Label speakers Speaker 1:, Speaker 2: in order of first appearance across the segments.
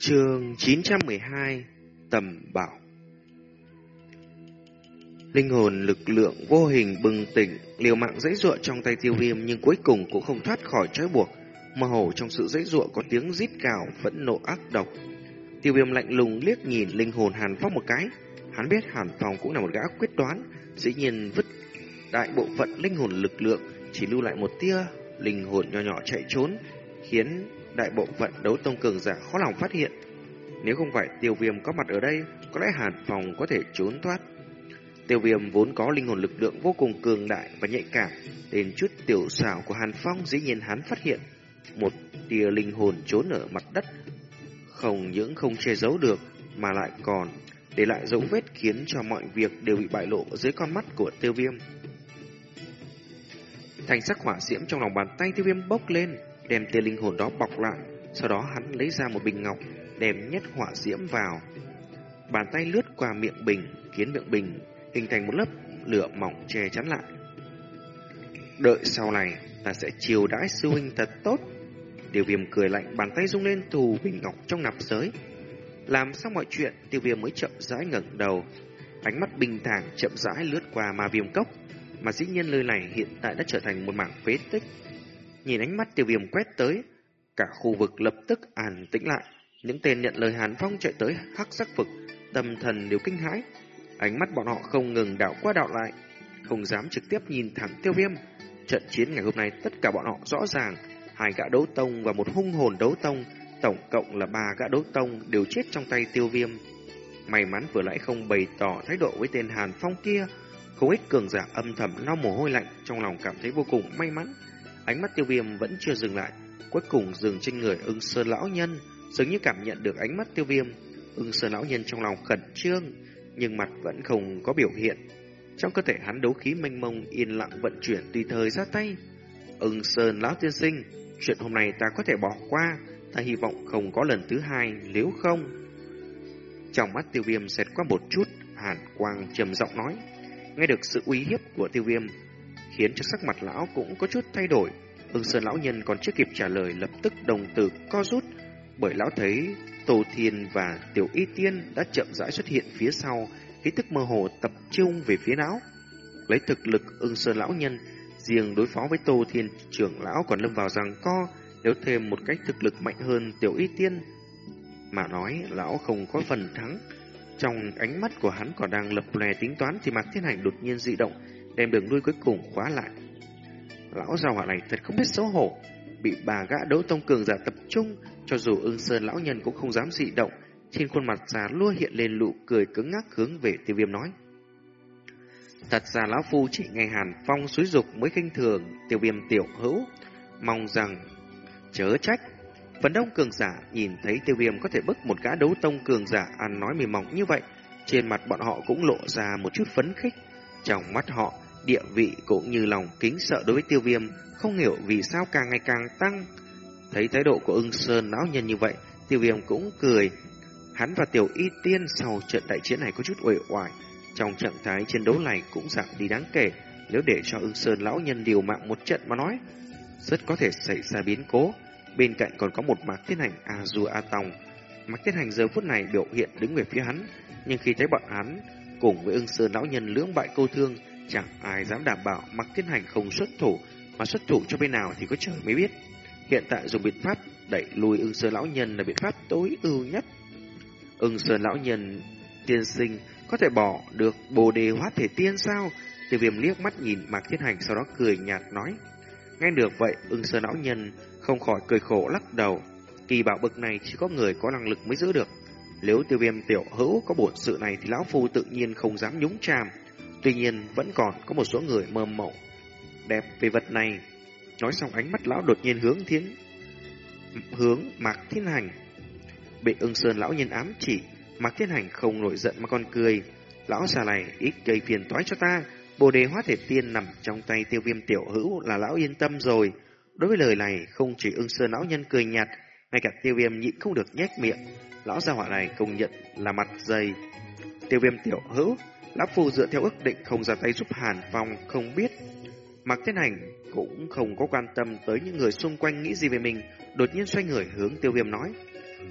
Speaker 1: Trường 912 Tầm Bảo Linh hồn lực lượng vô hình bừng tỉnh, liều mạng dãy ruộng trong tay tiêu viêm nhưng cuối cùng cũng không thoát khỏi trói buộc. Mơ hồ trong sự dãy ruộng có tiếng rít cào phẫn nộ ác độc. Tiêu viêm lạnh lùng liếc nhìn linh hồn Hàn Phong một cái. Hắn biết Hàn Phong cũng là một gã quyết đoán, dĩ nhiên vứt đại bộ phận linh hồn lực lượng, chỉ lưu lại một tia linh hồn nhỏ nhỏ chạy trốn, khiến đại bộ phận đấu tông cường giả khó lòng phát hiện. Nếu không phải tiêu viêm có mặt ở đây, có lẽ Hàn Phong có thể trốn thoát. Tiêu viêm vốn có linh hồn lực lượng vô cùng cường đại và nhạy cảm, đến chút tiểu xảo của Hàn Phong dĩ nhiên hắn phát hiện một tia linh hồn trốn ở mặt đất, không những không che giấu được mà lại còn để lại dấu vết khiến cho mọi việc đều bị bại lộ dưới con mắt của tiêu viêm. Thành sắc hỏa diễm trong lòng bàn tay tiêu viêm bốc lên, đem tia linh hồn đó bọc lại, sau đó hắn lấy ra một bình ngọc, đem nhất hỏa diễm vào. Bàn tay lướt qua miệng bình, khiến miệng bình hình thành một lớp lửa mỏng che chắn lại. Đợi sau này ta sẽ chiều đãi sư huynh thật tốt. Tiêu viêm cười lạnh bàn tay rung lên thù bình ngọc trong nạp giới. Làm xong mọi chuyện, tiêu viêm mới chậm rãi ngẩng đầu. Ánh mắt bình thản chậm rãi lướt qua ma viêm cốc. Mà dĩ nhiên lời này hiện tại đã trở thành một mảng phế tích. Nhìn ánh mắt tiêu viêm quét tới, cả khu vực lập tức an tĩnh lại. Những tên nhận lời Hàn Phong chạy tới hắc sắc vực, tâm thần đều kinh hãi. Ánh mắt bọn họ không ngừng đảo qua đảo lại, không dám trực tiếp nhìn thẳng tiêu viêm. Trận chiến ngày hôm nay tất cả bọn họ rõ ràng, hai gã đấu tông và một hung hồn đấu tông, tổng cộng là ba gã đấu tông đều chết trong tay tiêu viêm. May mắn vừa nãy không bày tỏ thái độ với tên Hàn Phong kia, không ít cường giả âm thầm lau mồ hôi lạnh, trong lòng cảm thấy vô cùng may mắn. Ánh mắt tiêu viêm vẫn chưa dừng lại, cuối cùng dừng trên người ưng sơn lão nhân, dường như cảm nhận được ánh mắt tiêu viêm. Ưng sơn lão nhân trong lòng khẩn trương, nhưng mặt vẫn không có biểu hiện. Trong cơ thể hắn đấu khí mênh mông yên lặng vận chuyển tùy thời ra tay. Ưng Sơn lão tiên sinh, chuyện hôm nay ta có thể bỏ qua, ta hy vọng không có lần thứ hai, nếu không. Trong mắt tiêu viêm xẹt qua một chút, hàn quang trầm giọng nói. Nghe được sự uy hiếp của tiêu viêm, khiến cho sắc mặt lão cũng có chút thay đổi. Ưng Sơn lão nhân còn chưa kịp trả lời lập tức đồng tử co rút, bởi lão thấy Tô Thiên và Tiểu Y Tiên đã chậm rãi xuất hiện phía sau, khí tức mơ hồ tập trung về phía não. Lấy thực lực ưng sơn lão nhân, riêng đối phó với Tô Thiên trưởng lão còn lâm vào rằng co, nếu thêm một cách thực lực mạnh hơn Tiểu Y Tiên. Mà nói, lão không có phần thắng. Trong ánh mắt của hắn còn đang lập lè tính toán thì Mạc Thiên Hành đột nhiên dị động, đem đường lui cuối cùng khóa lại. Lão già hỏa này thật không biết xấu hổ, bị bà gã đấu tông cường giả tập trung, cho dù ưng sơn lão nhân cũng không dám dị động, trên khuôn mặt già lua hiện lên nụ cười cứng ngắc hướng về tiêu viêm nói. Thật ra lão phu chỉ nghe hàn phong suối dục mới khinh thường tiêu viêm tiểu hữu, mong rằng chớ trách. Phần đông cường giả nhìn thấy tiêu viêm có thể bức một gã đấu tông cường giả ăn nói mềm mỏng như vậy, trên mặt bọn họ cũng lộ ra một chút phấn khích. Trong mắt họ, địa vị cũng như lòng kính sợ đối với tiêu viêm không hiểu vì sao càng ngày càng tăng. Thấy thái độ của ưng sơn lão nhân như vậy, tiêu viêm cũng cười. Hắn và tiểu y tiên sau trận đại chiến này có chút uể oải. Trong trạng thái chiến đấu này cũng giảm đi đáng kể. Nếu để cho ưng sơn lão nhân điều mạng một trận mà nói, rất có thể xảy ra biến cố. Bên cạnh còn có một mạc thiết hành A Du A Tòng. Mạc thiết hành giờ phút này biểu hiện đứng về phía hắn. Nhưng khi thấy bọn hắn cùng với ưng sơn lão nhân lưỡng bại câu thương, chẳng ai dám đảm bảo mặc Thiên hành không xuất thủ mà xuất thủ cho bên nào thì có trời mới biết. Hiện tại dùng biện pháp đẩy lùi ưng sơn lão nhân là biện pháp tối ưu nhất. Ưng sơn lão nhân tiên sinh có thể bỏ được bồ đề hóa thể tiên sao? Tiêu viêm liếc mắt nhìn Mạc Thiên Hành sau đó cười nhạt nói. Nghe được vậy, ưng sơn lão nhân không khỏi cười khổ lắc đầu. Kỳ bảo bực này chỉ có người có năng lực mới giữ được. Nếu tiêu viêm tiểu hữu có bổn sự này thì lão phu tự nhiên không dám nhúng chàm. Tuy nhiên vẫn còn có một số người mơ mộng đẹp về vật này. Nói xong ánh mắt lão đột nhiên hướng thiên hướng Mạc Thiên Hành. Bị ưng sơn lão nhân ám chỉ, Mạc Thiên Hành không nổi giận mà còn cười. Lão già này ít gây phiền toái cho ta, bồ đề hóa thể tiên nằm trong tay tiêu viêm tiểu hữu là lão yên tâm rồi. Đối với lời này, không chỉ ưng sơn lão nhân cười nhạt, ngay cả tiêu viêm nhịn không được nhếch miệng. Lão gia hỏa này công nhận là mặt dày. Tiêu viêm tiểu hữu, lão phu dựa theo ước định không ra tay giúp Hàn Phong không biết Mạc Thiên Hành cũng không có quan tâm tới những người xung quanh nghĩ gì về mình, đột nhiên xoay người hướng tiêu viêm nói.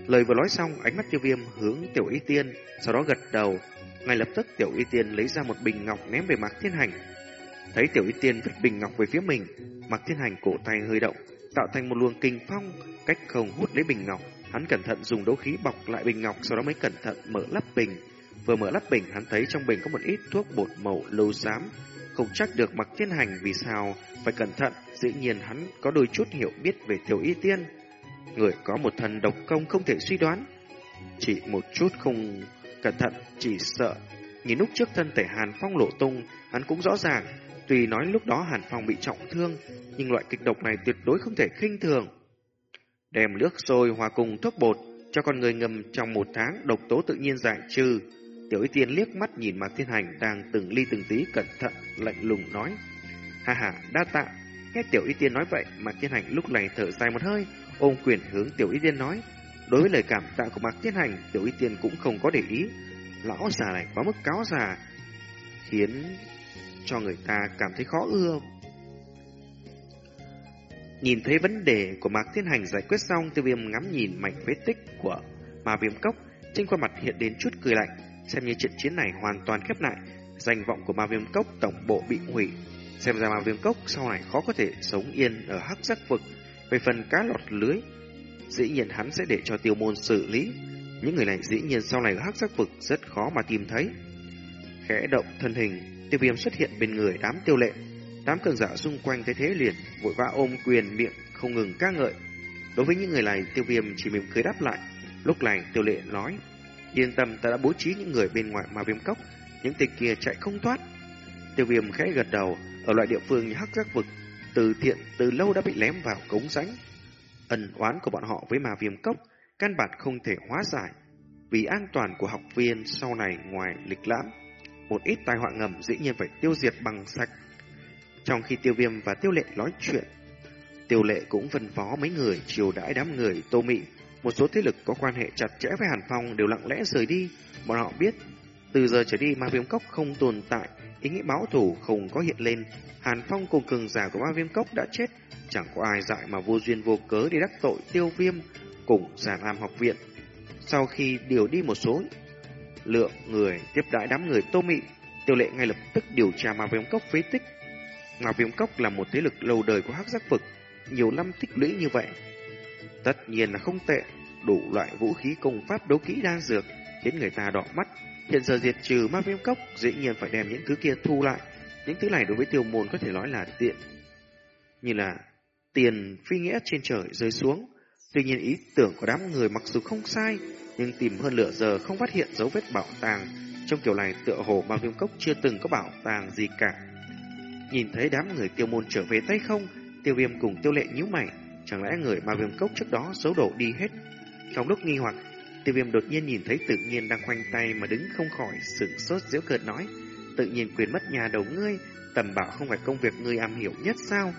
Speaker 1: Lời vừa nói xong, ánh mắt tiêu viêm hướng tiểu y tiên, sau đó gật đầu. Ngay lập tức tiểu y tiên lấy ra một bình ngọc ném về Mạc Thiên Hành. Thấy tiểu y tiên vứt bình ngọc về phía mình, Mạc Thiên Hành cổ tay hơi động, tạo thành một luồng kinh phong, cách không hút lấy bình ngọc. Hắn cẩn thận dùng đấu khí bọc lại bình ngọc, sau đó mới cẩn thận mở lắp bình. Vừa mở lắp bình, hắn thấy trong bình có một ít thuốc bột màu lâu xám. Không chắc được mặc Thiên Hành vì sao phải cẩn thận, dĩ nhiên hắn có đôi chút hiểu biết về tiểu y tiên. Người có một thần độc công không thể suy đoán. Chỉ một chút không cẩn thận, chỉ sợ. Nhìn lúc trước thân thể Hàn Phong lộ tung, hắn cũng rõ ràng. Tuy nói lúc đó Hàn Phong bị trọng thương, nhưng loại kịch độc này tuyệt đối không thể khinh thường. Đem nước sôi hòa cùng thuốc bột, cho con người ngâm trong một tháng độc tố tự nhiên giải trừ. Tiểu Y Tiên liếc mắt nhìn Mạc Thiên Hành đang từng ly từng tí cẩn thận lạnh lùng nói: "Ha hà đa tạ." Nghe Tiểu Y Tiên nói vậy, Mạc Thiên Hành lúc này thở dài một hơi, ôm quyền hướng Tiểu Y Tiên nói: Đối với lời cảm tạ của Mạc Thiên Hành, Tiểu Y Tiên cũng không có để ý. Lão già này quá mức cáo già, khiến cho người ta cảm thấy khó ưa. Nhìn thấy vấn đề của Mạc Thiên Hành giải quyết xong, tiêu viêm ngắm nhìn mảnh vết tích của mà viêm cốc, trên khuôn mặt hiện đến chút cười lạnh, xem như trận chiến này hoàn toàn khép lại, danh vọng của ma viêm cốc tổng bộ bị hủy. Xem ra ma viêm cốc sau này khó có thể sống yên ở hắc giác vực. Về phần cá lọt lưới, dĩ nhiên hắn sẽ để cho tiêu môn xử lý. Những người này dĩ nhiên sau này ở hắc giác vực rất khó mà tìm thấy. Khẽ động thân hình, tiêu viêm xuất hiện bên người đám tiêu lệ. Đám cường giả xung quanh thấy thế liền, vội vã ôm quyền miệng không ngừng ca ngợi. Đối với những người này, tiêu viêm chỉ mỉm cười đáp lại. Lúc này tiêu lệ nói, yên tâm ta đã bố trí những người bên ngoài mà viêm cốc, những tên kia chạy không thoát. Tiêu viêm khẽ gật đầu, ở loại địa phương như hắc giác vực, từ thiện từ lâu đã bị lém vào cống rãnh. Ân oán của bọn họ với mà viêm cốc căn bản không thể hóa giải. Vì an toàn của học viên sau này ngoài lịch lãm, một ít tai họa ngầm dĩ nhiên phải tiêu diệt bằng sạch. Trong khi tiêu viêm và tiêu lệ nói chuyện, tiêu lệ cũng phân phó mấy người chiều đãi đám người tô mị. Một số thế lực có quan hệ chặt chẽ với Hàn Phong đều lặng lẽ rời đi. Bọn họ biết, từ giờ trở đi ma viêm cốc không tồn tại, ý nghĩ báo thù không có hiện lên. Hàn Phong cùng cường giả của ma viêm cốc đã chết, chẳng có ai dại mà vô duyên vô cớ để đắc tội tiêu viêm cùng giả làm học viện. Sau khi điều đi một số lượng người tiếp đãi đám người tô mị, tiêu lệ ngay lập tức điều tra ma viêm cốc phế tích. Ma viêm cốc là một thế lực lâu đời của hắc giác vực, nhiều năm tích lũy như vậy. Tất nhiên là không tệ, đủ loại vũ khí công pháp đấu kỹ đan dược, khiến người ta đỏ mắt. Hiện giờ diệt trừ ma viêm cốc, dĩ nhiên phải đem những thứ kia thu lại. Những thứ này đối với tiêu môn có thể nói là tiện. Như là tiền phi nghĩa trên trời rơi xuống. Tuy nhiên ý tưởng của đám người mặc dù không sai, nhưng tìm hơn lửa giờ không phát hiện dấu vết bảo tàng. Trong kiểu này tựa hồ ma viêm cốc chưa từng có bảo tàng gì cả. Nhìn thấy đám người tiêu môn trở về tay không, tiêu viêm cùng tiêu lệ nhíu mày. Chẳng lẽ người ma viêm cốc trước đó xấu đổ đi hết? Trong lúc nghi hoặc, tiêu viêm đột nhiên nhìn thấy tự nhiên đang khoanh tay mà đứng không khỏi sửng sốt giễu cợt nói. Tự nhiên quyền mất nhà đầu ngươi, tầm bảo không phải công việc ngươi am hiểu nhất sao?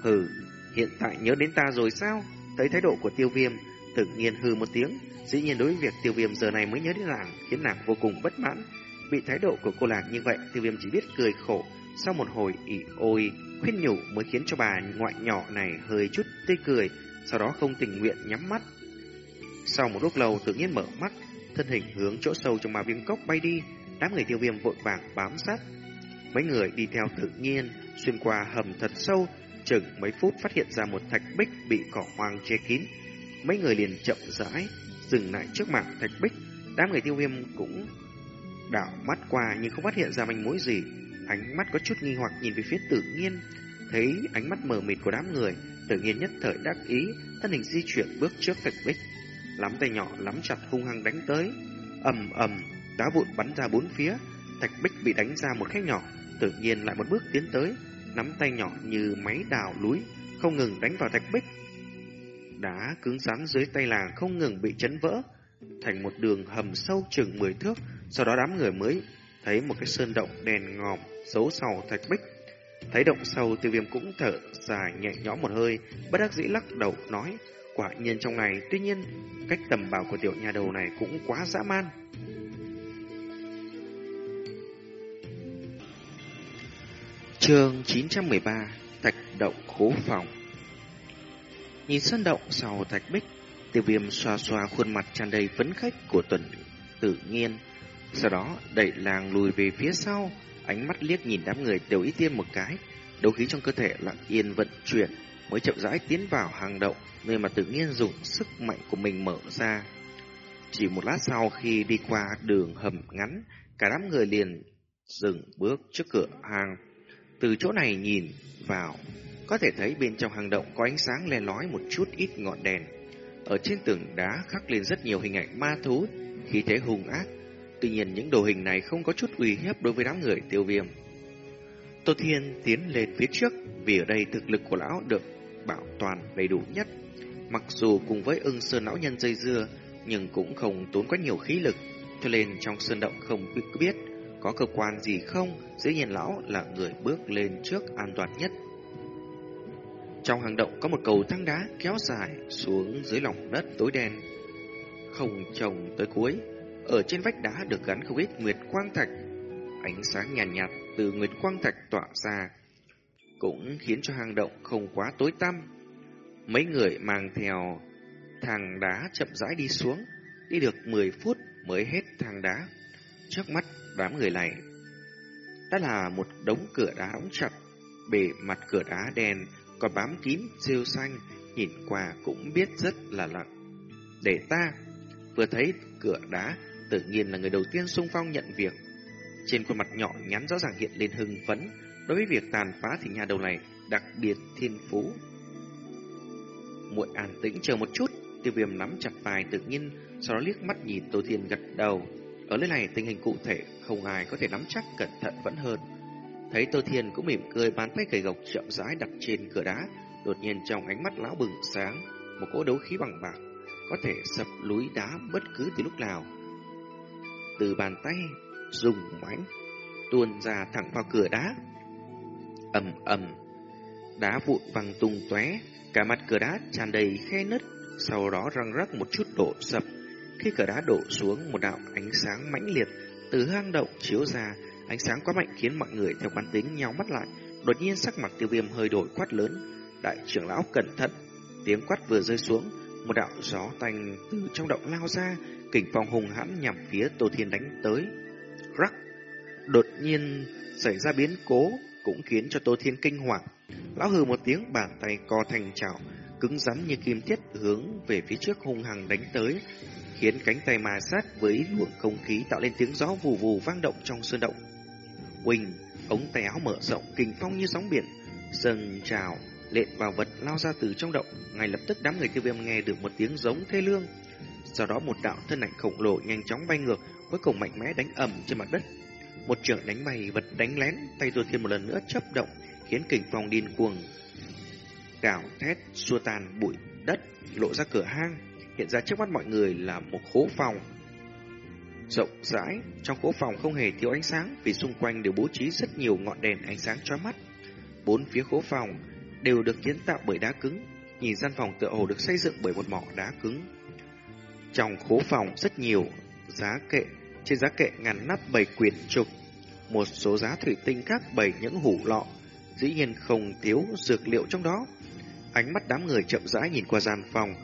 Speaker 1: Hừ, hiện tại nhớ đến ta rồi sao? Thấy thái độ của tiêu viêm, tự nhiên hừ một tiếng. Dĩ nhiên đối với việc tiêu viêm giờ này mới nhớ đến nàng, khiến nàng vô cùng bất mãn. Bị thái độ của cô lạc như vậy, tiêu viêm chỉ biết cười khổ. Sau một hồi ỉ ôi, khuyên nhủ mới khiến cho bà ngoại nhỏ này hơi chút tươi cười, sau đó không tình nguyện nhắm mắt. Sau một lúc lâu tự nhiên mở mắt, thân hình hướng chỗ sâu trong ma viêm cốc bay đi, đám người tiêu viêm vội vàng bám sát. Mấy người đi theo tự nhiên, xuyên qua hầm thật sâu, chừng mấy phút phát hiện ra một thạch bích bị cỏ hoang che kín. Mấy người liền chậm rãi, dừng lại trước mặt thạch bích, đám người tiêu viêm cũng đảo mắt qua nhưng không phát hiện ra manh mối gì. Ánh mắt có chút nghi hoặc nhìn về phía tự nhiên, thấy ánh mắt mờ mịt của đám người, tự nhiên nhất thời đắc ý, thân hình di chuyển bước trước thạch bích. Lắm tay nhỏ lắm chặt hung hăng đánh tới, ầm ầm, đá vụn bắn ra bốn phía, thạch bích bị đánh ra một khe nhỏ, tự nhiên lại một bước tiến tới, nắm tay nhỏ như máy đào núi, không ngừng đánh vào thạch bích. Đá cứng rắn dưới tay làng không ngừng bị chấn vỡ, thành một đường hầm sâu chừng 10 thước, sau đó đám người mới thấy một cái sơn động đèn ngòm giấu sau thạch bích. Thấy động sâu tiêu viêm cũng thở dài nhẹ nhõm một hơi, bất đắc dĩ lắc đầu nói, quả nhiên trong này, tuy nhiên, cách tầm bảo của tiểu nhà đầu này cũng quá dã man. Chương 913 Thạch động khố phòng Nhìn sân động sau thạch bích Tiêu viêm xoa xoa khuôn mặt tràn đầy phấn khách của tuần tự nhiên. Sau đó đẩy làng lùi về phía sau, ánh mắt liếc nhìn đám người đều ý tiên một cái. Đấu khí trong cơ thể lặng yên vận chuyển, mới chậm rãi tiến vào hang động, nơi mà tự nhiên dùng sức mạnh của mình mở ra. Chỉ một lát sau khi đi qua đường hầm ngắn, cả đám người liền dừng bước trước cửa hang. Từ chỗ này nhìn vào, có thể thấy bên trong hang động có ánh sáng le lói một chút ít ngọn đèn. Ở trên tường đá khắc lên rất nhiều hình ảnh ma thú, khí thế hung ác. Tuy nhiên những đồ hình này không có chút uy hiếp đối với đám người tiêu viêm. Tô Thiên tiến lên phía trước vì ở đây thực lực của lão được bảo toàn đầy đủ nhất. Mặc dù cùng với ưng sơn lão nhân dây dưa, nhưng cũng không tốn quá nhiều khí lực, cho nên trong sơn động không biết có cơ quan gì không, dĩ nhiên lão là người bước lên trước an toàn nhất. Trong hang động có một cầu thang đá kéo dài xuống dưới lòng đất tối đen, không trồng tới cuối. Ở trên vách đá được gắn không ít nguyệt quang thạch, ánh sáng nhàn nhạt, nhạt từ nguyệt quang thạch tỏa ra, cũng khiến cho hang động không quá tối tăm. Mấy người mang theo thang đá chậm rãi đi xuống, đi được 10 phút mới hết thang đá. Trước mắt đám người này đã là một đống cửa đá đóng chặt, bề mặt cửa đá đen còn bám kín rêu xanh, nhìn qua cũng biết rất là lặng. Để ta, vừa thấy cửa đá, tự nhiên là người đầu tiên xung phong nhận việc. Trên khuôn mặt nhỏ nhắn rõ ràng hiện lên hưng phấn, đối với việc tàn phá thì nhà đầu này đặc biệt thiên phú. Muội an tĩnh chờ một chút, tiêu viêm nắm chặt vai tự nhiên, sau đó liếc mắt nhìn Tô Thiên gật đầu. Ở nơi này tình hình cụ thể không ai có thể nắm chắc cẩn thận vẫn hơn. Thấy Tô Thiên cũng mỉm cười bàn tay cầy gộc chậm rãi đặt trên cửa đá, đột nhiên trong ánh mắt lão bừng sáng, một cỗ đấu khí bằng bạc có thể sập núi đá bất cứ từ lúc nào. Từ bàn tay dùng mãnh tuôn ra thẳng vào cửa đá. ầm ầm, đá vụn văng tung tóe, cả mặt cửa đá tràn đầy khe nứt, sau đó răng rắc một chút đổ sập. Khi cửa đá đổ xuống, một đạo ánh sáng mãnh liệt từ hang động chiếu ra, ánh sáng quá mạnh khiến mọi người theo quán tính nhau mắt lại. Đột nhiên sắc mặt tiêu viêm hơi đổi quát lớn, đại trưởng lão cẩn thận. Tiếng quát vừa rơi xuống, một đạo gió tanh từ trong động lao ra, kình phong hùng hãn nhằm phía Tô Thiên đánh tới. Rắc! Đột nhiên xảy ra biến cố cũng khiến cho Tô Thiên kinh hoàng. Lão hừ một tiếng bàn tay co thành chảo, cứng rắn như kim thiết hướng về phía trước hung hăng đánh tới, khiến cánh tay mà sát với luồng không khí tạo lên tiếng gió vù vù vang động trong sơn động. Quỳnh, ống tay áo mở rộng, kình phong như sóng biển, dần trào, lện vào vật lao ra từ trong động. Ngay lập tức đám người tiêu viêm nghe được một tiếng giống thê lương. Sau đó một đạo thân ảnh khổng lồ nhanh chóng bay ngược, cuối cùng mạnh mẽ đánh ầm trên mặt đất. Một trưởng đánh bay vật đánh lén, tay tôi thêm một lần nữa chấp động, khiến kình phong điên cuồng. Gào thét, xua tan bụi đất, lộ ra cửa hang. Hiện ra trước mắt mọi người là một khố phòng rộng rãi, trong khố phòng không hề thiếu ánh sáng vì xung quanh đều bố trí rất nhiều ngọn đèn ánh sáng chói mắt. Bốn phía khố phòng đều được kiến tạo bởi đá cứng, nhìn gian phòng tựa hồ được xây dựng bởi một mỏ đá cứng. Trong khố phòng rất nhiều giá kệ, trên giá kệ ngàn nắp bày quyển trục, một số giá thủy tinh khác bày những hủ lọ, dĩ nhiên không thiếu dược liệu trong đó. Ánh mắt đám người chậm rãi nhìn qua gian phòng,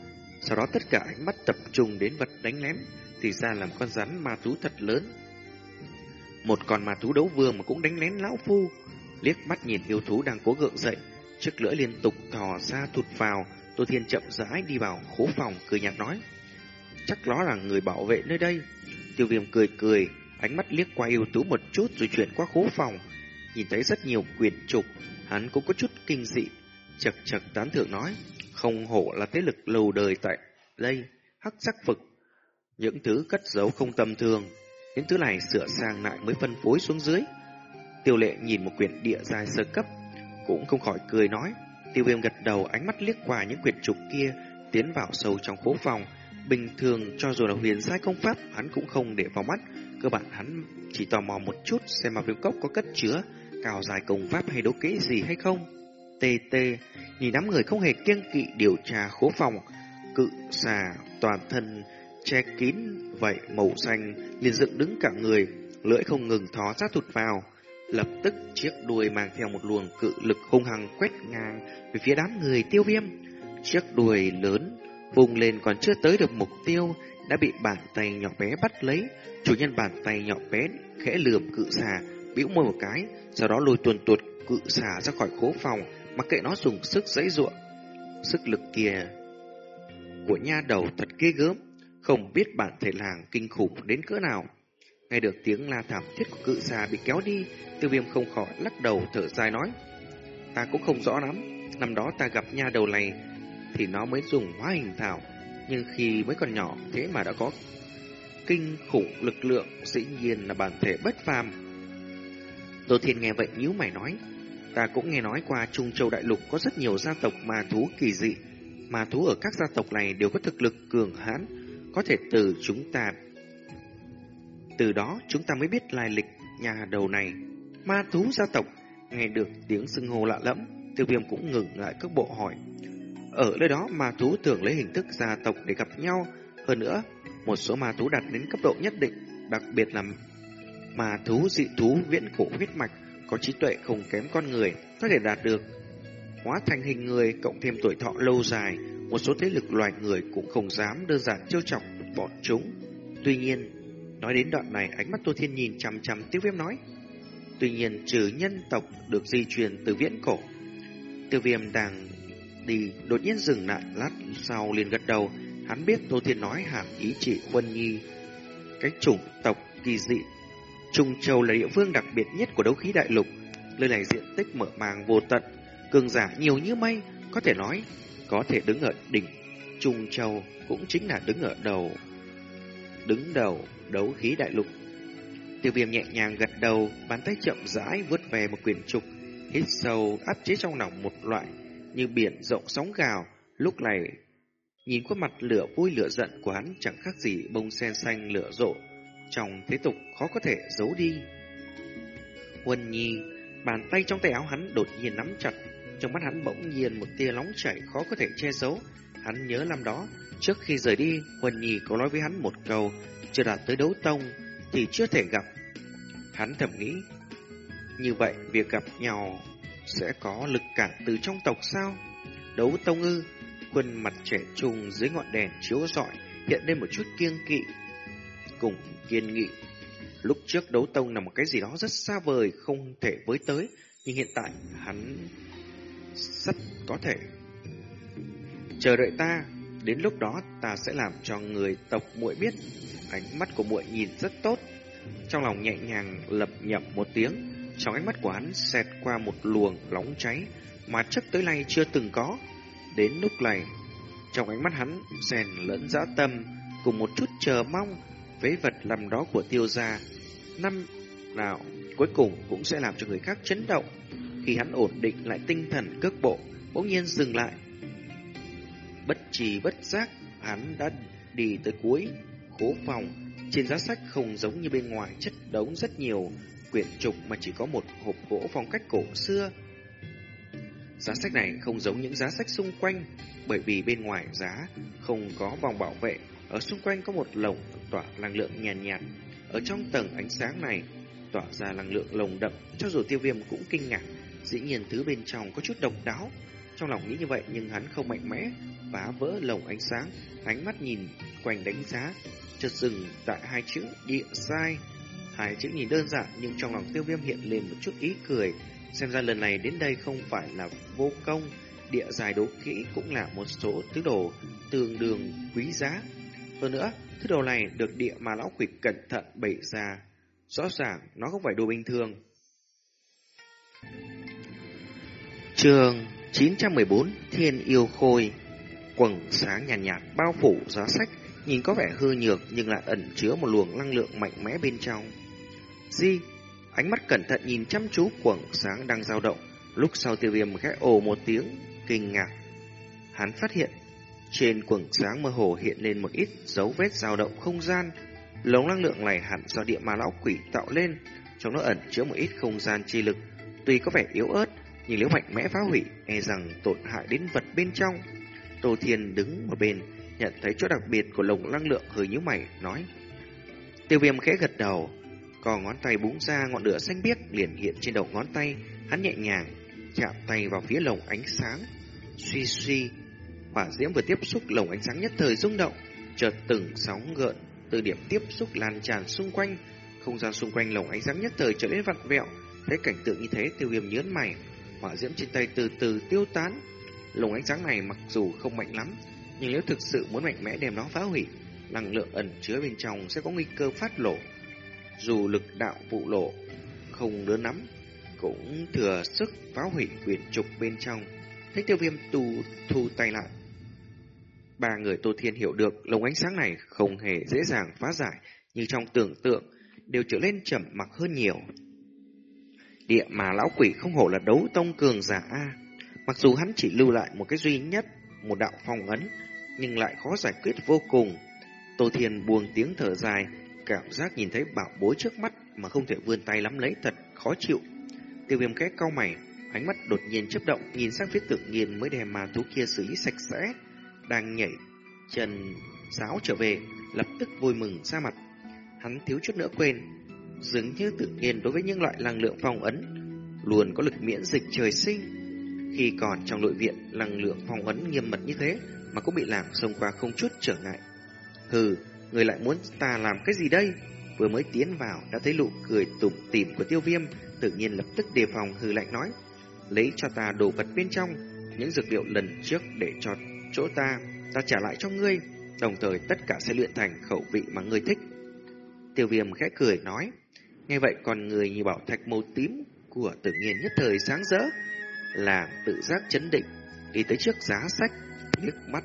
Speaker 1: sau đó tất cả ánh mắt tập trung đến vật đánh lén thì ra là con rắn ma thú thật lớn. Một con ma thú đấu vương mà cũng đánh lén lão phu, liếc mắt nhìn yêu thú đang cố gượng dậy, chiếc lưỡi liên tục thò ra thụt vào, Tô Thiên chậm rãi đi vào khố phòng cười nhạt nói: "Chắc nó là người bảo vệ nơi đây." Tiêu Viêm cười cười, ánh mắt liếc qua yêu tú một chút rồi chuyển qua khố phòng, nhìn thấy rất nhiều quyển trục, hắn cũng có chút kinh dị, chật chật tán thưởng nói: "Không hổ là thế lực lâu đời tại đây." Hắc sắc vực những thứ cất giấu không tầm thường, những thứ này sửa sang lại mới phân phối xuống dưới. Tiêu lệ nhìn một quyển địa dài sơ cấp, cũng không khỏi cười nói. Tiêu viêm gật đầu ánh mắt liếc qua những quyển trục kia, tiến vào sâu trong khố phòng. Bình thường cho dù là huyền sai công pháp, hắn cũng không để vào mắt. Cơ bản hắn chỉ tò mò một chút xem mà viêm cốc có cất chứa, cào dài công pháp hay đấu kỹ gì hay không. TT nhìn đám người không hề kiêng kỵ điều tra khố phòng, cự xà toàn thân che kín vậy màu xanh liền dựng đứng cả người, lưỡi không ngừng thó sát thụt vào. Lập tức chiếc đuôi mang theo một luồng cự lực hung hăng quét ngang về phía đám người tiêu viêm. Chiếc đuôi lớn Vùng lên còn chưa tới được mục tiêu, đã bị bàn tay nhỏ bé bắt lấy. Chủ nhân bàn tay nhỏ bé khẽ lườm cự xà, bĩu môi một cái, sau đó lùi tuần tuột cự xà ra khỏi khố phòng, mặc kệ nó dùng sức dãy ruộng. Sức lực kia của nha đầu thật ghê gớm, không biết bản thể làng kinh khủng đến cỡ nào. Nghe được tiếng la thảm thiết của cự xà bị kéo đi, tiêu viêm không khỏi lắc đầu thở dài nói. Ta cũng không rõ lắm, năm đó ta gặp nha đầu này thì nó mới dùng hóa hình thảo, nhưng khi mới còn nhỏ thế mà đã có kinh khủng lực lượng, dĩ nhiên là bản thể bất phàm. Tô Thiên nghe vậy nhíu mày nói, ta cũng nghe nói qua Trung Châu Đại Lục có rất nhiều gia tộc ma thú kỳ dị, ma thú ở các gia tộc này đều có thực lực cường hãn, có thể từ chúng ta từ đó chúng ta mới biết lai lịch nhà đầu này. Ma thú gia tộc, nghe được tiếng xưng hô lạ lẫm, tiêu viêm cũng ngừng lại các bộ hỏi. Ở nơi đó ma thú thường lấy hình thức gia tộc để gặp nhau. Hơn nữa, một số ma thú đạt đến cấp độ nhất định, đặc biệt là ma thú dị thú viễn cổ huyết mạch, có trí tuệ không kém con người, có thể đạt được hóa thành hình người cộng thêm tuổi thọ lâu dài, một số thế lực loài người cũng không dám đơn giản trêu chọc bọn chúng. Tuy nhiên, nói đến đoạn này, ánh mắt Tô Thiên nhìn chằm chằm Tiêu Viêm nói. Tuy nhiên, trừ nhân tộc được di truyền từ viễn cổ, Tiêu Viêm đang đi, đột nhiên dừng lại, lát sau liền gật đầu. Hắn biết Tô Thiên nói hàm ý chỉ quân Nhi, cái chủng tộc kỳ dị. Trung Châu là địa phương đặc biệt nhất của đấu khí đại lục, nơi này diện tích mở màng vô tận, cường giả nhiều như mây, có thể nói có thể đứng ở đỉnh Trung Châu cũng chính là đứng ở đầu đứng đầu đấu khí đại lục. Tiêu viêm nhẹ nhàng gật đầu, bàn tay chậm rãi vớt về một quyển trục, hít sâu áp chế trong lòng một loại như biển rộng sóng gào. Lúc này, nhìn khuôn mặt lửa vui lửa giận của hắn chẳng khác gì bông sen xanh lửa rộ, trong thế tục khó có thể giấu đi. Huân Nhi, bàn tay trong tay áo hắn đột nhiên nắm chặt, trong mắt hắn bỗng nhiên một tia nóng chảy khó có thể che giấu. Hắn nhớ năm đó, trước khi rời đi, Huân Nhi có nói với hắn một câu, chưa đạt tới đấu tông thì chưa thể gặp. Hắn thầm nghĩ, như vậy việc gặp nhau sẽ có lực cản từ trong tộc sao? Đấu tông ư, khuôn mặt trẻ trung dưới ngọn đèn chiếu rọi hiện lên một chút kiêng kỵ, cùng kiên nghị. Lúc trước đấu tông là một cái gì đó rất xa vời, không thể với tới, nhưng hiện tại hắn rất có thể. Chờ đợi ta, đến lúc đó ta sẽ làm cho người tộc muội biết. Ánh mắt của muội nhìn rất tốt. Trong lòng nhẹ nhàng lập nhậm một tiếng, trong ánh mắt của hắn xẹt qua một luồng nóng cháy mà trước tới nay chưa từng có. Đến lúc này, trong ánh mắt hắn rèn lẫn dã tâm cùng một chút chờ mong với vật làm đó của tiêu gia. Năm nào cuối cùng cũng sẽ làm cho người khác chấn động. Khi hắn ổn định lại tinh thần cước bộ, bỗng nhiên dừng lại. Bất trì bất giác, hắn đã đi tới cuối khố phòng. Trên giá sách không giống như bên ngoài chất đống rất nhiều quyển trục mà chỉ có một hộp gỗ phong cách cổ xưa. Giá sách này không giống những giá sách xung quanh, bởi vì bên ngoài giá không có vòng bảo vệ, ở xung quanh có một lồng tỏa năng lượng nhàn nhạt, nhạt. Ở trong tầng ánh sáng này tỏa ra năng lượng lồng đậm, cho dù tiêu viêm cũng kinh ngạc, dĩ nhiên thứ bên trong có chút độc đáo. Trong lòng nghĩ như vậy nhưng hắn không mạnh mẽ, phá vỡ lồng ánh sáng, ánh mắt nhìn quanh đánh giá, chợt dừng tại hai chữ địa sai. Hai chữ nhìn đơn giản nhưng trong lòng tiêu viêm hiện lên một chút ý cười. Xem ra lần này đến đây không phải là vô công, địa dài đấu kỹ cũng là một số thứ đồ tương đương quý giá. Hơn nữa, thứ đồ này được địa mà lão quỷ cẩn thận bày ra. Rõ ràng nó không phải đồ bình thường. Trường 914 Thiên Yêu Khôi Quầng sáng nhàn nhạt, nhạt bao phủ giá sách Nhìn có vẻ hư nhược nhưng lại ẩn chứa một luồng năng lượng mạnh mẽ bên trong Di Ánh mắt cẩn thận nhìn chăm chú quầng sáng đang dao động. Lúc sau tiêu viêm khẽ ồ một tiếng Kinh ngạc. Hắn phát hiện Trên quầng sáng mơ hồ hiện lên một ít dấu vết dao động không gian. Lống năng lượng này hẳn do địa ma lão quỷ tạo lên Trong nó ẩn chứa một ít không gian chi lực. Tuy có vẻ yếu ớt nhưng nếu mạnh mẽ phá hủy, e rằng tổn hại đến vật bên trong. Tô Thiên đứng một bên, nhận thấy chỗ đặc biệt của lồng năng lượng hơi nhíu mày, nói. Tiêu viêm khẽ gật đầu, còn ngón tay búng ra ngọn lửa xanh biếc liền hiện trên đầu ngón tay, hắn nhẹ nhàng chạm tay vào phía lồng ánh sáng. Suy suy, Hỏa diễm vừa tiếp xúc lồng ánh sáng nhất thời rung động, chợt từng sóng gợn từ điểm tiếp xúc lan tràn xung quanh, không gian xung quanh lồng ánh sáng nhất thời trở nên vặn vẹo. Thấy cảnh tượng như thế, Tiêu Viêm nhớn mày, hỏa diễm trên tay từ từ tiêu tán. Lồng ánh sáng này mặc dù không mạnh lắm, nhưng nếu thực sự muốn mạnh mẽ đem nó phá hủy, năng lượng ẩn chứa bên trong sẽ có nguy cơ phát lộ. Dù lực đạo vụ lộ không đứa nắm, cũng thừa sức phá hủy quyển trục bên trong. Thấy tiêu viêm tu thu tay lại. Ba người Tô Thiên hiểu được lồng ánh sáng này không hề dễ dàng phá giải như trong tưởng tượng, đều trở lên chậm mặc hơn nhiều. Địa mà lão quỷ không hổ là đấu tông cường giả A. Mặc dù hắn chỉ lưu lại một cái duy nhất, một đạo phong ấn, nhưng lại khó giải quyết vô cùng. Tô Thiên buông tiếng thở dài, cảm giác nhìn thấy bảo bối trước mắt mà không thể vươn tay lắm lấy thật khó chịu. Tiêu viêm khẽ cau mày, ánh mắt đột nhiên chớp động, nhìn sang phía tự nhiên mới đem ma thú kia xử lý sạch sẽ, đang nhảy chân sáo trở về, lập tức vui mừng ra mặt. Hắn thiếu chút nữa quên, dường như tự nhiên đối với những loại năng lượng phong ấn luôn có lực miễn dịch trời sinh. Khi còn trong nội viện, năng lượng phong ấn nghiêm mật như thế mà cũng bị làm xông qua không chút trở ngại. Hừ, người lại muốn ta làm cái gì đây? Vừa mới tiến vào đã thấy nụ cười tủm tỉm của tiêu viêm, tự nhiên lập tức đề phòng hừ lạnh nói. Lấy cho ta đồ vật bên trong, những dược liệu lần trước để cho chỗ ta, ta trả lại cho ngươi, đồng thời tất cả sẽ luyện thành khẩu vị mà ngươi thích. Tiêu viêm khẽ cười nói, nghe vậy còn người như bảo thạch màu tím của tự nhiên nhất thời sáng rỡ, làm tự giác chấn định, đi tới trước giá sách, liếc mắt,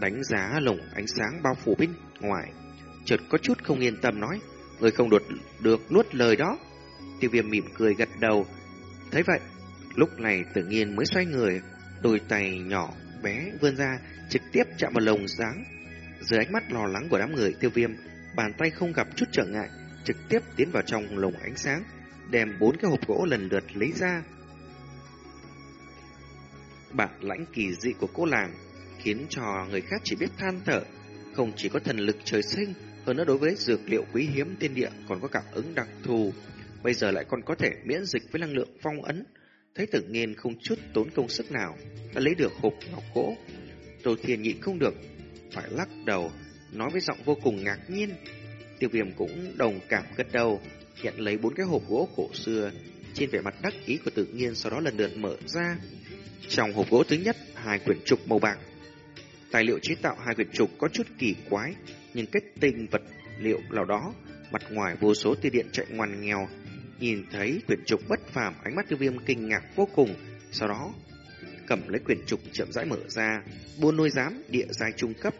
Speaker 1: đánh giá lồng ánh sáng bao phủ bên ngoài, chợt có chút không yên tâm nói, người không đột được nuốt lời đó. Tiêu viêm mỉm cười gật đầu, thấy vậy, lúc này tự nhiên mới xoay người, đôi tay nhỏ bé vươn ra, trực tiếp chạm vào lồng sáng. Dưới ánh mắt lo lắng của đám người tiêu viêm, bàn tay không gặp chút trở ngại, trực tiếp tiến vào trong lồng ánh sáng, đem bốn cái hộp gỗ lần lượt lấy ra. Bản lãnh kỳ dị của cô làng khiến cho người khác chỉ biết than thở, không chỉ có thần lực trời sinh, hơn nữa đối với dược liệu quý hiếm tiên địa còn có cảm ứng đặc thù, bây giờ lại còn có thể miễn dịch với năng lượng phong ấn. Thấy tự nhiên không chút tốn công sức nào, đã lấy được hộp ngọc gỗ. Tô Thiên nhịn không được, phải lắc đầu, nói với giọng vô cùng ngạc nhiên. Tiêu viêm cũng đồng cảm gật đầu, nhận lấy bốn cái hộp gỗ cổ xưa, trên vẻ mặt đắc ý của tự nhiên sau đó lần lượt mở ra. Trong hộp gỗ thứ nhất, hai quyển trục màu bạc. Tài liệu chế tạo hai quyển trục có chút kỳ quái, nhưng kết tinh vật liệu nào đó, mặt ngoài vô số tia điện chạy ngoằn nghèo. Nhìn thấy quyển trục bất phàm, ánh mắt tiêu viêm kinh ngạc vô cùng, sau đó cầm lấy quyển trục chậm rãi mở ra, buôn nuôi giám địa giai trung cấp.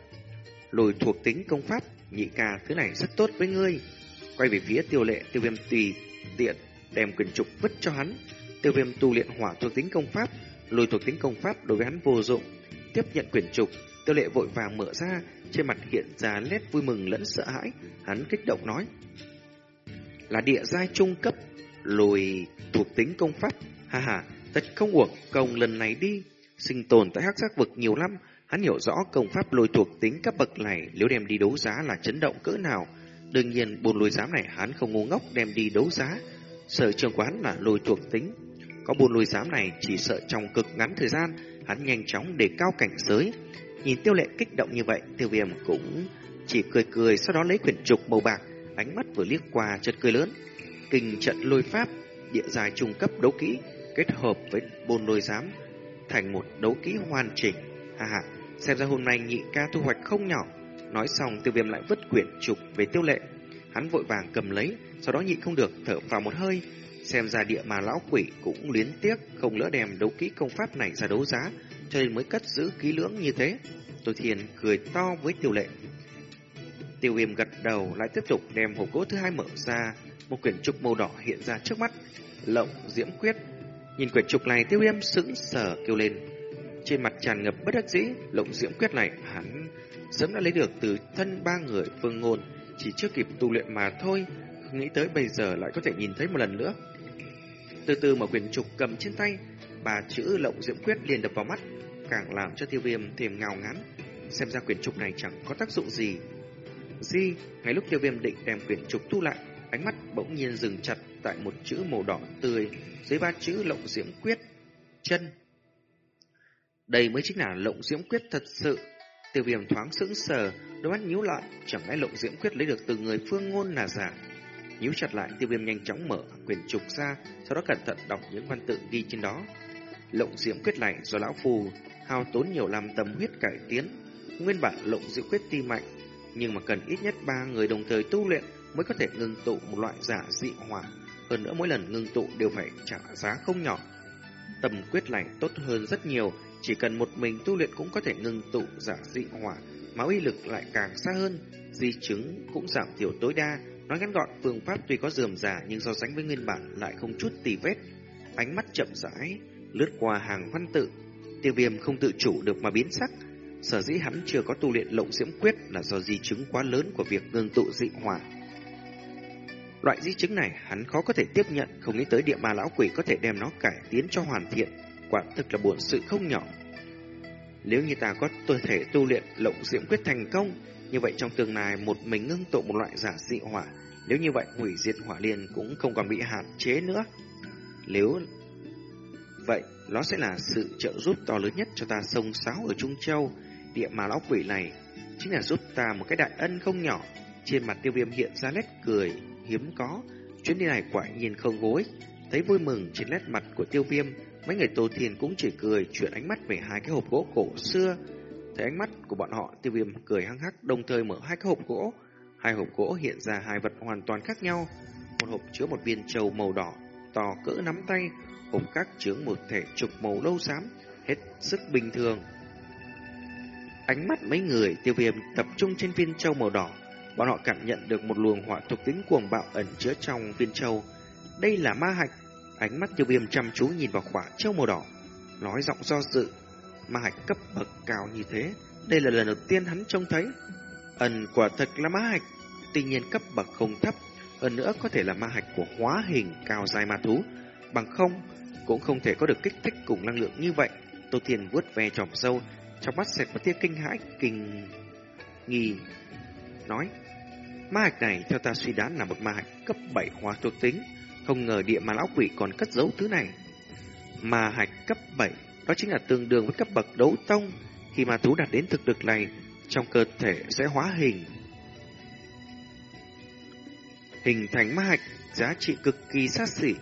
Speaker 1: Lồi thuộc tính công pháp, nhị ca thứ này rất tốt với ngươi. Quay về phía tiêu lệ, tiêu viêm tùy tiện đem quyển trục vứt cho hắn. Tiêu viêm tu luyện hỏa thuộc tính công pháp, lồi thuộc tính công pháp đối với hắn vô dụng. Tiếp nhận quyển trục, tiêu lệ vội vàng mở ra, trên mặt hiện ra nét vui mừng lẫn sợ hãi. Hắn kích động nói. Là địa giai trung cấp, lùi thuộc tính công pháp. Ha ha, thật không uổng công lần này đi. Sinh tồn tại hắc giác vực nhiều lắm, hắn hiểu rõ công pháp lùi thuộc tính cấp bậc này nếu đem đi đấu giá là chấn động cỡ nào. Đương nhiên, bồn lùi giám này hắn không ngu ngốc đem đi đấu giá. Sở trường quán là lùi thuộc tính. Có bồn lùi giám này chỉ sợ trong cực ngắn thời gian, hắn nhanh chóng để cao cảnh giới. Nhìn tiêu lệ kích động như vậy, tiêu viêm cũng chỉ cười cười, sau đó lấy quyển trục màu bạc, ánh mắt vừa liếc qua chợt cười lớn. Kinh trận lôi pháp, địa dài trung cấp đấu kỹ, kết hợp với bồn lôi giám, thành một đấu kỹ hoàn chỉnh. Ha ha, xem ra hôm nay nhị ca thu hoạch không nhỏ. Nói xong tiêu viêm lại vứt quyển trục về tiêu lệ. Hắn vội vàng cầm lấy, sau đó nhị không được thở vào một hơi. Xem ra địa mà lão quỷ cũng liến tiếc không lỡ đem đấu kỹ công pháp này ra đấu giá, cho nên mới cất giữ kỹ lưỡng như thế. tôi thiền cười to với tiêu lệ. Tiêu viêm gật đầu lại tiếp tục đem hộp gỗ thứ hai mở ra, một quyển trục màu đỏ hiện ra trước mắt. Lộng diễm quyết. Nhìn quyển trục này tiêu viêm sững sờ kêu lên. Trên mặt tràn ngập bất đắc dĩ, lộng diễm quyết này hắn sớm đã lấy được từ thân ba người phương ngôn, chỉ chưa kịp tu luyện mà thôi, không nghĩ tới bây giờ lại có thể nhìn thấy một lần nữa. Từ từ mở quyển trục cầm trên tay, bà chữ lộng diễm quyết liền đập vào mắt, càng làm cho tiêu viêm thêm ngào ngán. Xem ra quyển trục này chẳng có tác dụng gì. Di, ngay lúc tiêu viêm định đem quyển trục thu lại, ánh mắt bỗng nhiên dừng chặt tại một chữ màu đỏ tươi dưới ba chữ lộng diễm quyết, chân. Đây mới chính là lộng diễm quyết thật sự. Tiêu viêm thoáng sững sờ, đôi mắt nhíu lại, chẳng lẽ lộng diễm quyết lấy được từ người phương ngôn là giả. Nhíu chặt lại, tiêu viêm nhanh chóng mở quyển trục ra, sau đó cẩn thận đọc những văn tự ghi trên đó. Lộng diễm quyết này do lão phù hao tốn nhiều năm tâm huyết cải tiến, nguyên bản lộng diễm quyết ti mạnh, nhưng mà cần ít nhất ba người đồng thời tu luyện mới có thể ngưng tụ một loại giả dị hỏa. Hơn nữa mỗi lần ngưng tụ đều phải trả giá không nhỏ. Tầm quyết lạnh tốt hơn rất nhiều, chỉ cần một mình tu luyện cũng có thể ngưng tụ giả dị hỏa, mà uy lực lại càng xa hơn, di chứng cũng giảm thiểu tối đa. Nói ngắn gọn, phương pháp tuy có dườm giả nhưng so sánh với nguyên bản lại không chút tì vết. Ánh mắt chậm rãi, lướt qua hàng văn tự, tiêu viêm không tự chủ được mà biến sắc. Sở dĩ hắn chưa có tu luyện lộng diễm quyết là do di chứng quá lớn của việc ngưng tụ dị hỏa. Loại di chứng này hắn khó có thể tiếp nhận, không nghĩ tới địa ma lão quỷ có thể đem nó cải tiến cho hoàn thiện, quả thực là buồn sự không nhỏ. Nếu như ta có tu thể tu luyện lộng diễm quyết thành công, như vậy trong tương lai một mình ngưng tụ một loại giả dị hỏa, nếu như vậy hủy diệt hỏa liên cũng không còn bị hạn chế nữa. Nếu vậy, nó sẽ là sự trợ giúp to lớn nhất cho ta sông sáo ở Trung Châu. Địa mà lão quỷ này chính là giúp ta một cái đại ân không nhỏ. Trên mặt tiêu viêm hiện ra nét cười hiếm có. Chuyến đi này quả nhìn không gối. Thấy vui mừng trên nét mặt của tiêu viêm, mấy người Tô thiền cũng chỉ cười chuyển ánh mắt về hai cái hộp gỗ cổ xưa. Thấy ánh mắt của bọn họ, tiêu viêm cười hăng hắc đồng thời mở hai cái hộp gỗ. Hai hộp gỗ hiện ra hai vật hoàn toàn khác nhau. Một hộp chứa một viên trầu màu đỏ, to cỡ nắm tay, cùng các chướng một thể trục màu lâu xám, hết sức bình thường. Ánh mắt mấy người tiêu viêm tập trung trên viên châu màu đỏ, bọn họ cảm nhận được một luồng hỏa thuộc tính cuồng bạo ẩn chứa trong viên châu. Đây là ma hạch. Ánh mắt tiêu viêm chăm chú nhìn vào khỏa châu màu đỏ, nói giọng do dự. Ma hạch cấp bậc cao như thế, đây là lần đầu tiên hắn trông thấy. Ẩn quả thật là ma hạch, tuy nhiên cấp bậc không thấp, hơn nữa có thể là ma hạch của hóa hình cao dài ma thú, bằng không cũng không thể có được kích thích cùng năng lượng như vậy. Tô Thiên vuốt ve tròm sâu, trong mắt xẹt một tia kinh hãi, kinh nghi, nói, ma hạch này theo ta suy đoán là một ma hạch cấp 7 hóa thuộc tính, không ngờ địa ma lão quỷ còn cất giấu thứ này. Ma hạch cấp 7, đó chính là tương đương với cấp bậc đấu tông, khi ma thú đạt đến thực lực này, trong cơ thể sẽ hóa hình. Hình thành ma hạch, giá trị cực kỳ sát sỉ.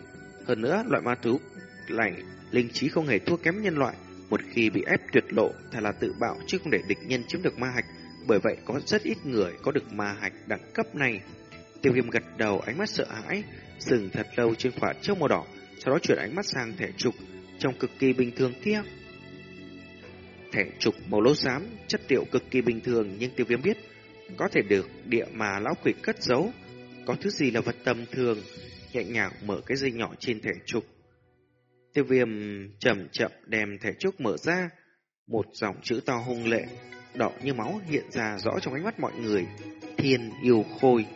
Speaker 1: Hơn nữa, loại ma thú này linh trí không hề thua kém nhân loại, một khi bị ép tuyệt lộ, thà là tự bạo chứ không để địch nhân chiếm được ma hạch. Bởi vậy có rất ít người có được ma hạch đẳng cấp này. Tiêu viêm gật đầu ánh mắt sợ hãi, dừng thật lâu trên quả trước màu đỏ, sau đó chuyển ánh mắt sang thẻ trục trông cực kỳ bình thường kia. Thẻ trục màu lỗ xám, chất liệu cực kỳ bình thường nhưng tiêu viêm biết có thể được địa mà lão quỷ cất giấu. Có thứ gì là vật tầm thường, nhẹ nhàng mở cái dây nhỏ trên thẻ trục. Tiêu viêm chậm chậm đem thẻ trúc mở ra, một dòng chữ to hung lệ, đỏ như máu hiện ra rõ trong ánh mắt mọi người. Thiên yêu khôi.